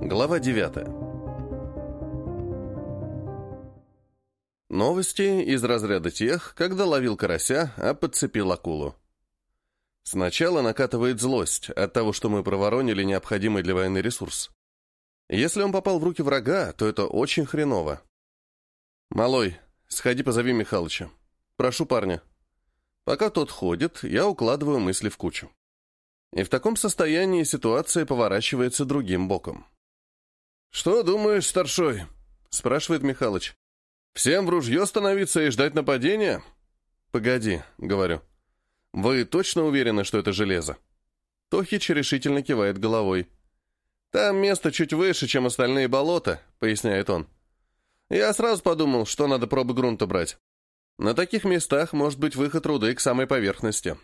Глава 9. Новости из разряда тех, когда ловил карася, а подцепил акулу. Сначала накатывает злость от того, что мы проворонили необходимый для войны ресурс. Если он попал в руки врага, то это очень хреново. «Малой, сходи позови Михалыча. Прошу парня». Пока тот ходит, я укладываю мысли в кучу. И в таком состоянии ситуация поворачивается другим боком. «Что думаешь, старшой?» — спрашивает Михалыч. «Всем в ружье становиться и ждать нападения?» «Погоди», — говорю. «Вы точно уверены, что это железо?» Тохич решительно кивает головой. «Там место чуть выше, чем остальные болота», — поясняет он. «Я сразу подумал, что надо пробы грунта брать. На таких местах может быть выход руды к самой поверхности.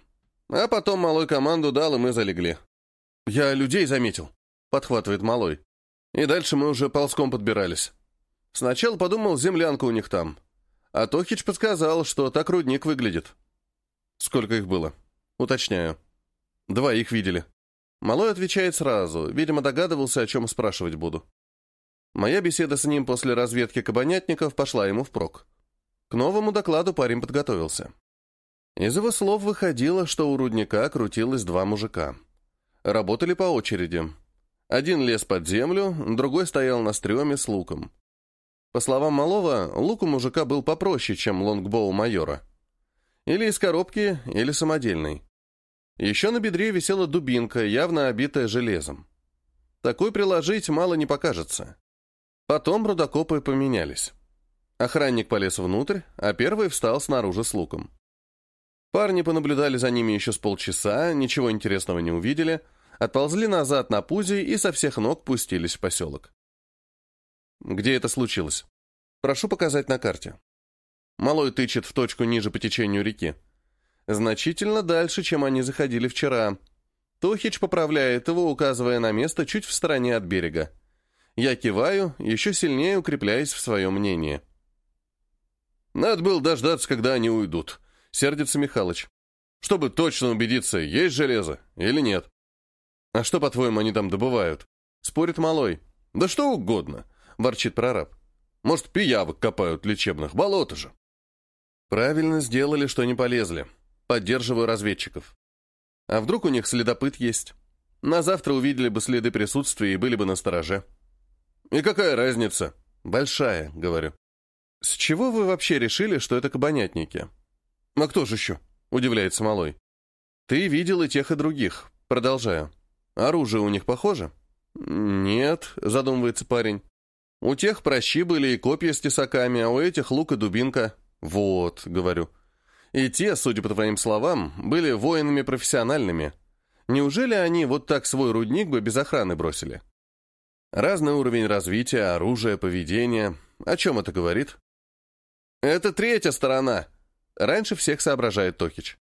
А потом малой команду дал, и мы залегли. «Я людей заметил», — подхватывает малой. И дальше мы уже ползком подбирались. Сначала подумал, землянка у них там. А Тохич подсказал, что так рудник выглядит. Сколько их было? Уточняю. Два их видели. Малой отвечает сразу, видимо, догадывался, о чем спрашивать буду. Моя беседа с ним после разведки кабанятников пошла ему впрок. К новому докладу парень подготовился. Из его слов выходило, что у рудника крутилось два мужика. Работали по очереди. Один лез под землю, другой стоял на стреме с луком. По словам Малова, лук у мужика был попроще, чем лонгбоу майора. Или из коробки, или самодельный. Еще на бедре висела дубинка, явно обитая железом. Такой приложить мало не покажется. Потом рудокопы поменялись. Охранник полез внутрь, а первый встал снаружи с луком. Парни понаблюдали за ними еще с полчаса, ничего интересного не увидели, отползли назад на пузе и со всех ног пустились в поселок. Где это случилось? Прошу показать на карте. Малой тычет в точку ниже по течению реки. Значительно дальше, чем они заходили вчера. Тухич поправляет его, указывая на место чуть в стороне от берега. Я киваю, еще сильнее укрепляясь в своем мнении. Надо было дождаться, когда они уйдут, сердится Михалыч. Чтобы точно убедиться, есть железо или нет. «А что, по-твоему, они там добывают?» Спорит малой. «Да что угодно», — ворчит прораб. «Может, пиявок копают лечебных, болото же». Правильно сделали, что не полезли. Поддерживаю разведчиков. А вдруг у них следопыт есть? На завтра увидели бы следы присутствия и были бы на стороже. И какая разница? Большая, говорю. С чего вы вообще решили, что это кабанятники? А кто же еще? Удивляется Малой. Ты видел и тех, и других. Продолжаю. Оружие у них похоже? Нет, задумывается парень. У тех прощи были и копья с тесаками, а у этих лук и дубинка. Вот, говорю. И те, судя по твоим словам, были воинами профессиональными. Неужели они вот так свой рудник бы без охраны бросили? Разный уровень развития, оружия, поведения. О чем это говорит? Это третья сторона. Раньше всех соображает Токич.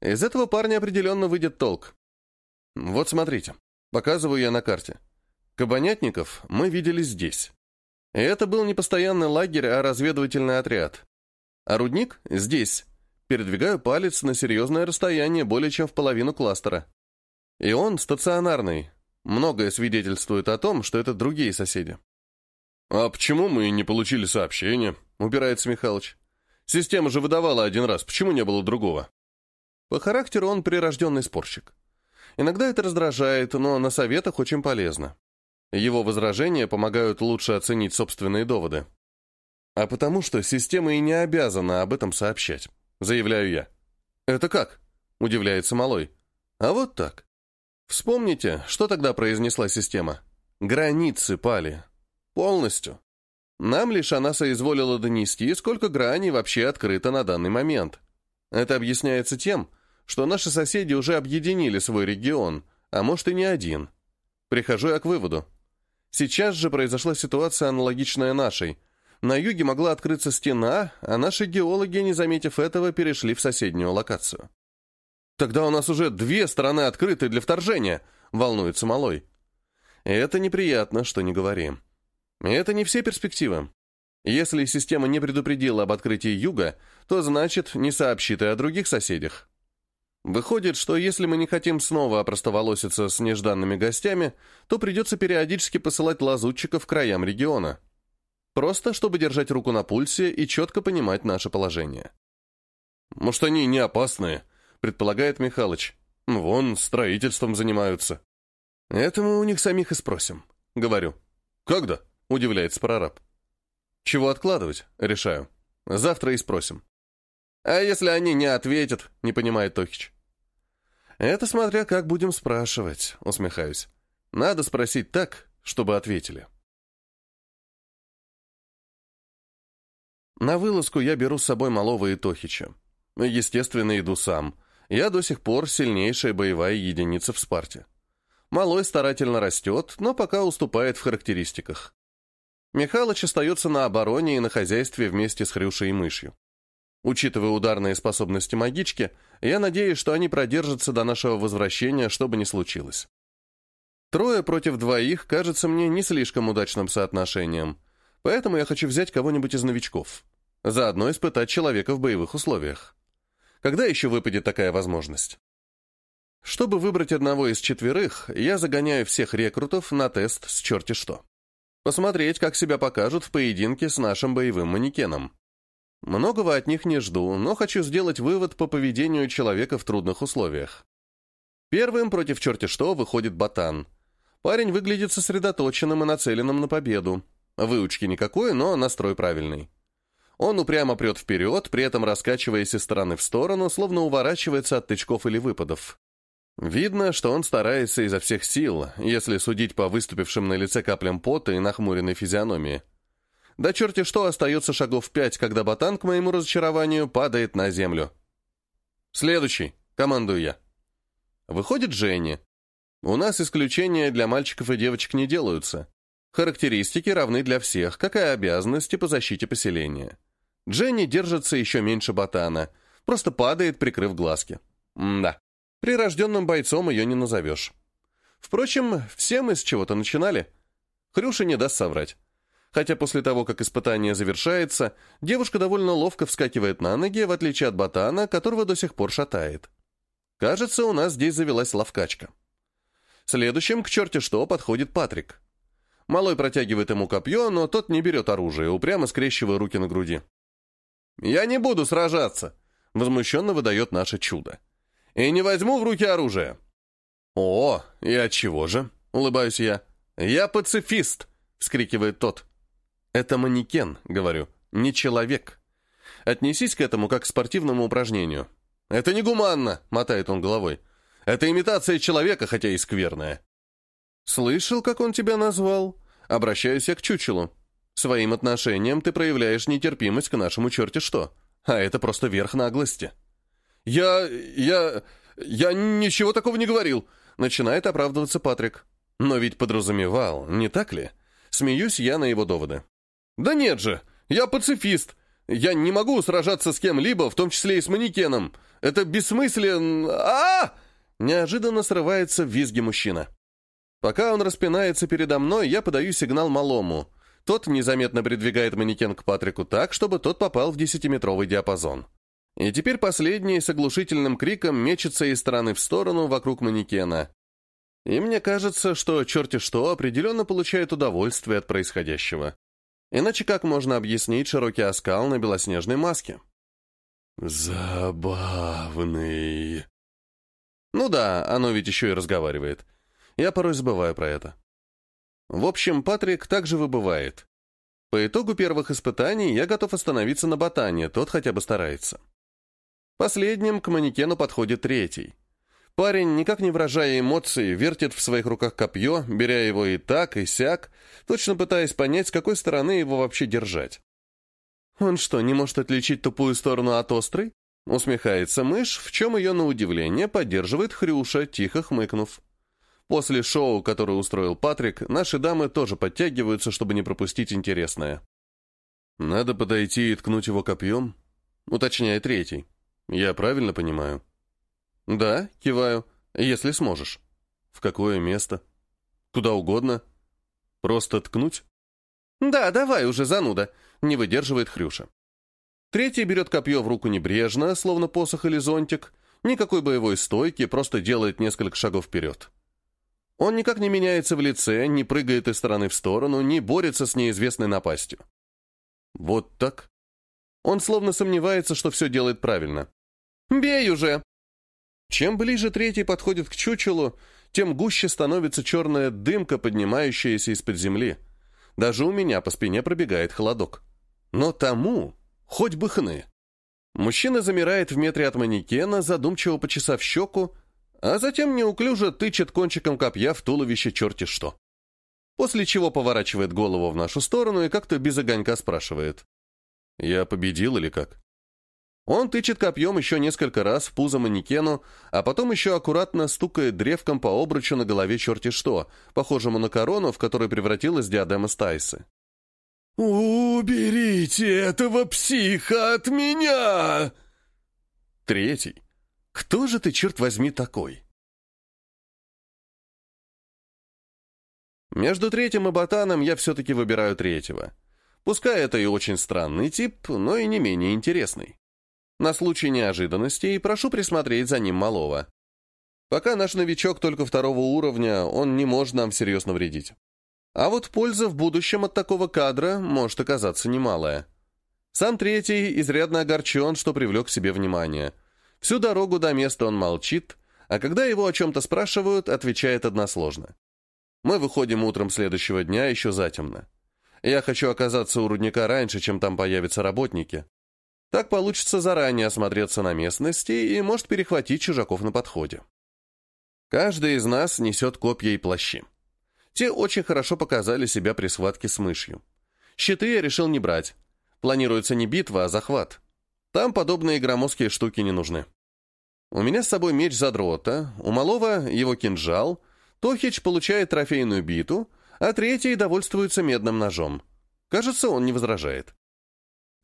Из этого парня определенно выйдет толк. Вот смотрите, показываю я на карте. Кабанятников мы видели здесь. И это был не постоянный лагерь, а разведывательный отряд. А рудник здесь. Передвигаю палец на серьезное расстояние, более чем в половину кластера. И он стационарный. Многое свидетельствует о том, что это другие соседи. «А почему мы не получили сообщение?» — упирается Михалыч. «Система же выдавала один раз, почему не было другого?» По характеру он прирожденный спорщик. Иногда это раздражает, но на советах очень полезно. Его возражения помогают лучше оценить собственные доводы. А потому что система и не обязана об этом сообщать, заявляю я. Это как? Удивляется Малой. А вот так. Вспомните, что тогда произнесла система? Границы пали. Полностью. Нам лишь она соизволила донести, сколько граней вообще открыто на данный момент. Это объясняется тем, что наши соседи уже объединили свой регион, а может и не один. Прихожу я к выводу. Сейчас же произошла ситуация аналогичная нашей. На юге могла открыться стена, а наши геологи, не заметив этого, перешли в соседнюю локацию. «Тогда у нас уже две стороны открыты для вторжения», — волнуется Малой. «Это неприятно, что не говорим. Это не все перспективы. Если система не предупредила об открытии юга, то значит, не сообщит и о других соседях. Выходит, что если мы не хотим снова опростоволоситься с нежданными гостями, то придется периодически посылать лазутчиков к краям региона. Просто, чтобы держать руку на пульсе и четко понимать наше положение. «Может, они не опасные?» — предполагает Михалыч. «Вон, строительством занимаются». «Это мы у них самих и спросим», — говорю. «Когда?» — удивляется прораб. «Чего откладывать?» — решаю. «Завтра и спросим». «А если они не ответят?» — не понимает Тохич. «Это смотря как будем спрашивать», — усмехаюсь. «Надо спросить так, чтобы ответили». На вылазку я беру с собой Малова и Тохича. Естественно, иду сам. Я до сих пор сильнейшая боевая единица в Спарте. Малой старательно растет, но пока уступает в характеристиках. Михалыч остается на обороне и на хозяйстве вместе с Хрюшей и Мышью. Учитывая ударные способности магички, я надеюсь, что они продержатся до нашего возвращения, что бы ни случилось. Трое против двоих кажется мне не слишком удачным соотношением, поэтому я хочу взять кого-нибудь из новичков. Заодно испытать человека в боевых условиях. Когда еще выпадет такая возможность? Чтобы выбрать одного из четверых, я загоняю всех рекрутов на тест с черти что. Посмотреть, как себя покажут в поединке с нашим боевым манекеном. Многого от них не жду, но хочу сделать вывод по поведению человека в трудных условиях. Первым против черти что выходит ботан. Парень выглядит сосредоточенным и нацеленным на победу. Выучки никакой, но настрой правильный. Он упрямо прет вперед, при этом раскачиваясь из стороны в сторону, словно уворачивается от тычков или выпадов. Видно, что он старается изо всех сил, если судить по выступившим на лице каплям пота и нахмуренной физиономии. Да черти что, остается шагов пять, когда ботан, к моему разочарованию, падает на землю. «Следующий», — командую я. Выходит Женя. У нас исключения для мальчиков и девочек не делаются. Характеристики равны для всех, как и обязанности по защите поселения. Дженни держится еще меньше ботана, просто падает, прикрыв глазки. М да, прирожденным бойцом ее не назовешь. Впрочем, все мы с чего-то начинали. Хрюша не даст соврать. Хотя после того, как испытание завершается, девушка довольно ловко вскакивает на ноги, в отличие от ботана, которого до сих пор шатает. Кажется, у нас здесь завелась ловкачка. Следующим, к черте что, подходит Патрик. Малой протягивает ему копье, но тот не берет оружие, упрямо скрещивая руки на груди. «Я не буду сражаться!» — возмущенно выдает наше чудо. «И не возьму в руки оружие!» «О, и от чего же?» — улыбаюсь я. «Я пацифист!» — вскрикивает тот. «Это манекен», — говорю, — «не человек. Отнесись к этому как к спортивному упражнению». «Это негуманно», — мотает он головой. «Это имитация человека, хотя и скверная». «Слышал, как он тебя назвал?» Обращаюсь я к чучелу. «Своим отношением ты проявляешь нетерпимость к нашему черте что, а это просто верх наглости». «Я... я... я ничего такого не говорил», — начинает оправдываться Патрик. «Но ведь подразумевал, не так ли?» Смеюсь я на его доводы. «Да нет же! Я пацифист! Я не могу сражаться с кем-либо, в том числе и с манекеном! Это бессмысленно... а, -а, Неожиданно срывается в визге мужчина. Пока он распинается передо мной, я подаю сигнал малому. Тот незаметно придвигает манекен к Патрику так, чтобы тот попал в десятиметровый диапазон. И теперь последний с оглушительным криком мечется из стороны в сторону вокруг манекена. И мне кажется, что черти что определенно получает удовольствие от происходящего. Иначе как можно объяснить широкий оскал на белоснежной маске? Забавный. Ну да, оно ведь еще и разговаривает. Я порой забываю про это. В общем, Патрик также выбывает. По итогу первых испытаний я готов остановиться на ботане, тот хотя бы старается. Последним к манекену подходит третий. Парень, никак не выражая эмоций, вертит в своих руках копье, беря его и так, и сяк, точно пытаясь понять, с какой стороны его вообще держать. «Он что, не может отличить тупую сторону от острой?» Усмехается мышь, в чем ее, на удивление, поддерживает Хрюша, тихо хмыкнув. После шоу, которое устроил Патрик, наши дамы тоже подтягиваются, чтобы не пропустить интересное. «Надо подойти и ткнуть его копьем?» — уточняет третий. «Я правильно понимаю?» «Да», — киваю, — «если сможешь». «В какое место?» «Куда угодно». «Просто ткнуть?» «Да, давай уже, зануда», — не выдерживает Хрюша. Третий берет копье в руку небрежно, словно посох или зонтик, Никакой боевой стойки, просто делает несколько шагов вперед. Он никак не меняется в лице, не прыгает из стороны в сторону, не борется с неизвестной напастью. Вот так. Он словно сомневается, что все делает правильно. «Бей уже!» Чем ближе третий подходит к чучелу, тем гуще становится черная дымка, поднимающаяся из-под земли. Даже у меня по спине пробегает холодок. Но тому хоть бы хны. Мужчина замирает в метре от манекена, задумчиво почесав щеку, а затем неуклюже тычет кончиком копья в туловище черти что. После чего поворачивает голову в нашу сторону и как-то без огонька спрашивает. «Я победил или как?» Он тычет копьем еще несколько раз в пузо манекену, а потом еще аккуратно стукает древком по обручу на голове черти что, похожему на корону, в которой превратилась диадема Стайсы. «Уберите этого психа от меня!» Третий. Кто же ты, черт возьми, такой? Между третьим и ботаном я все-таки выбираю третьего. Пускай это и очень странный тип, но и не менее интересный. На случай неожиданностей прошу присмотреть за ним малого. Пока наш новичок только второго уровня, он не может нам всерьез навредить. А вот польза в будущем от такого кадра может оказаться немалая. Сам третий изрядно огорчен, что привлек к себе внимание. Всю дорогу до места он молчит, а когда его о чем-то спрашивают, отвечает односложно. Мы выходим утром следующего дня еще затемно. Я хочу оказаться у рудника раньше, чем там появятся работники. Так получится заранее осмотреться на местности и может перехватить чужаков на подходе. Каждый из нас несет копья и плащи. Те очень хорошо показали себя при схватке с мышью. Щиты я решил не брать. Планируется не битва, а захват. Там подобные громоздкие штуки не нужны. У меня с собой меч задрота, у малого его кинжал, Тохич получает трофейную биту, а третий довольствуется медным ножом. Кажется, он не возражает.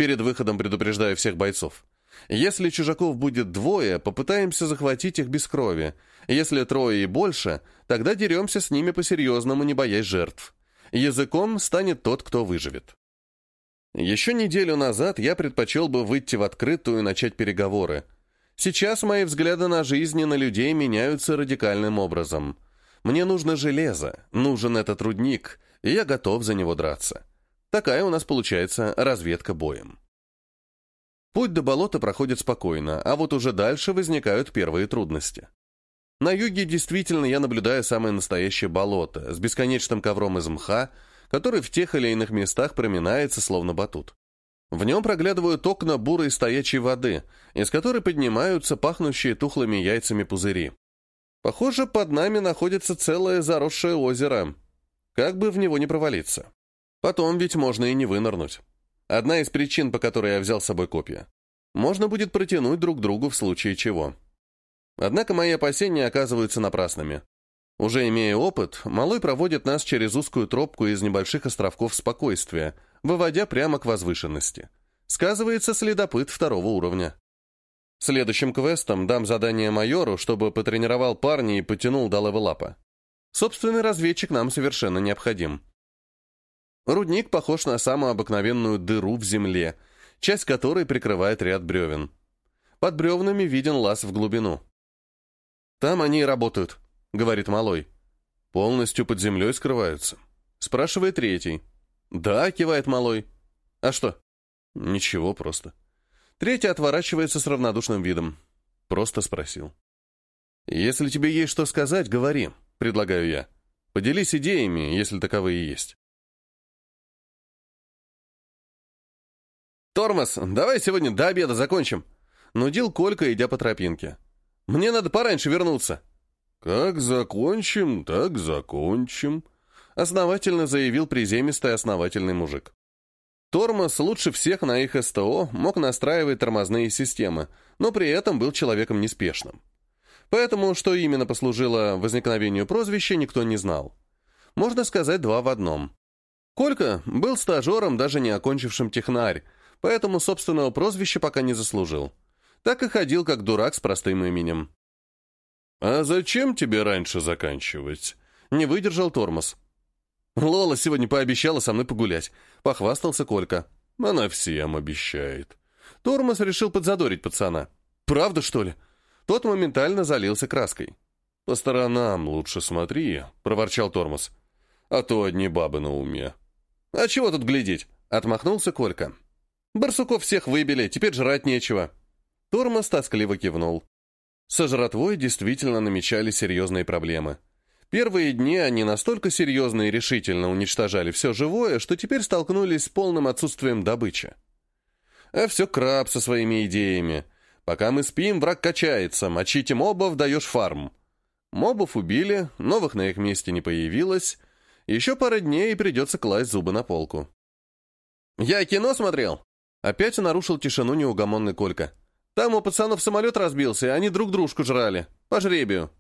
Перед выходом предупреждаю всех бойцов. Если чужаков будет двое, попытаемся захватить их без крови. Если трое и больше, тогда деремся с ними по-серьезному, не боясь жертв. Языком станет тот, кто выживет. Еще неделю назад я предпочел бы выйти в открытую и начать переговоры. Сейчас мои взгляды на жизнь и на людей меняются радикальным образом. Мне нужно железо, нужен этот рудник, и я готов за него драться. Такая у нас получается разведка боем. Путь до болота проходит спокойно, а вот уже дальше возникают первые трудности. На юге действительно я наблюдаю самое настоящее болото с бесконечным ковром из мха, который в тех или иных местах проминается, словно батут. В нем проглядывают окна бурой стоячей воды, из которой поднимаются пахнущие тухлыми яйцами пузыри. Похоже, под нами находится целое заросшее озеро. Как бы в него не провалиться. Потом ведь можно и не вынырнуть. Одна из причин, по которой я взял с собой копья. Можно будет протянуть друг другу в случае чего. Однако мои опасения оказываются напрасными. Уже имея опыт, Малой проводит нас через узкую тропку из небольших островков спокойствия, выводя прямо к возвышенности. Сказывается следопыт второго уровня. Следующим квестом дам задание майору, чтобы потренировал парня и потянул до левелапа. Собственный разведчик нам совершенно необходим. Рудник похож на самую обыкновенную дыру в земле, часть которой прикрывает ряд бревен. Под бревнами виден лаз в глубину. «Там они и работают», — говорит Малой. «Полностью под землей скрываются?» — спрашивает третий. «Да», — кивает Малой. «А что?» «Ничего, просто». Третий отворачивается с равнодушным видом. Просто спросил. «Если тебе есть что сказать, говори», — предлагаю я. «Поделись идеями, если таковые есть». «Тормоз, давай сегодня до обеда закончим!» Нудил Колька, идя по тропинке. «Мне надо пораньше вернуться». «Как закончим, так закончим», — основательно заявил приземистый основательный мужик. Тормоз лучше всех на их СТО мог настраивать тормозные системы, но при этом был человеком неспешным. Поэтому, что именно послужило возникновению прозвища, никто не знал. Можно сказать два в одном. Колька был стажером, даже не окончившим технарь, поэтому собственного прозвища пока не заслужил. Так и ходил как дурак с простым именем. «А зачем тебе раньше заканчивать?» Не выдержал тормоз. «Лола сегодня пообещала со мной погулять», — похвастался Колька. «Она всем обещает». Тормоз решил подзадорить пацана. «Правда, что ли?» Тот моментально залился краской. «По сторонам лучше смотри», — проворчал Тормоз. «А то одни бабы на уме». «А чего тут глядеть?» — отмахнулся Колька. «Барсуков всех выбили, теперь жрать нечего». Тормоз тоскливо кивнул. Со жратвой действительно намечали серьезные проблемы. Первые дни они настолько серьезно и решительно уничтожали все живое, что теперь столкнулись с полным отсутствием добычи. А все краб со своими идеями. Пока мы спим, враг качается, мочите мобов, даешь фарм. Мобов убили, новых на их месте не появилось. Еще пара дней и придется класть зубы на полку. «Я кино смотрел!» Опять нарушил тишину неугомонный Колька. «Там у пацанов самолет разбился, и они друг дружку жрали. По жребию».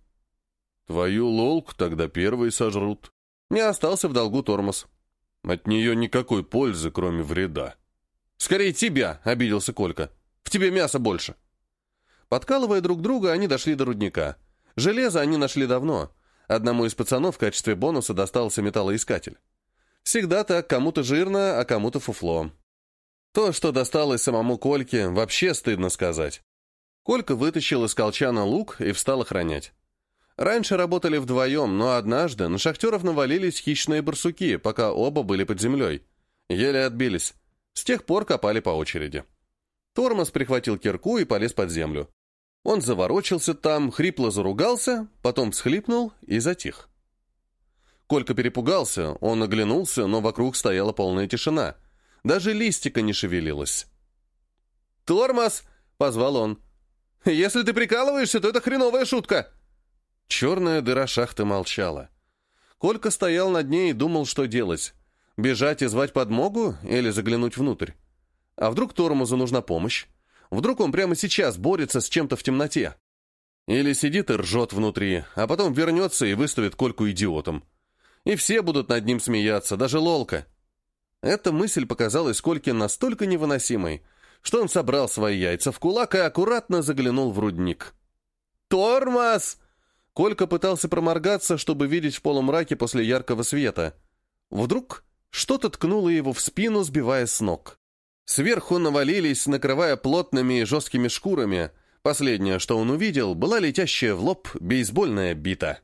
«Твою лолку тогда первые сожрут». Не остался в долгу тормоз. «От нее никакой пользы, кроме вреда». «Скорее тебя!» — обиделся Колька. «В тебе мяса больше». Подкалывая друг друга, они дошли до рудника. Железо они нашли давно. Одному из пацанов в качестве бонуса достался металлоискатель. Всегда так, кому-то жирно, а кому-то фуфло. То, что досталось самому Кольке, вообще стыдно сказать. Колька вытащил из колчана лук и встал охранять. Раньше работали вдвоем, но однажды на шахтеров навалились хищные барсуки, пока оба были под землей. Еле отбились. С тех пор копали по очереди. Тормоз прихватил кирку и полез под землю. Он заворочился там, хрипло заругался, потом всхлипнул и затих. Колька перепугался, он оглянулся, но вокруг стояла полная тишина. Даже листика не шевелилась. «Тормоз!» — позвал он. «Если ты прикалываешься, то это хреновая шутка!» Черная дыра шахты молчала. Колька стоял над ней и думал, что делать. Бежать и звать подмогу или заглянуть внутрь? А вдруг Тормозу нужна помощь? Вдруг он прямо сейчас борется с чем-то в темноте? Или сидит и ржет внутри, а потом вернется и выставит Кольку идиотом. И все будут над ним смеяться, даже Лолка. Эта мысль показалась Кольке настолько невыносимой, что он собрал свои яйца в кулак и аккуратно заглянул в рудник. «Тормоз!» Колька пытался проморгаться, чтобы видеть в полумраке после яркого света. Вдруг что-то ткнуло его в спину, сбивая с ног. Сверху навалились, накрывая плотными и жесткими шкурами. Последнее, что он увидел, была летящая в лоб бейсбольная бита.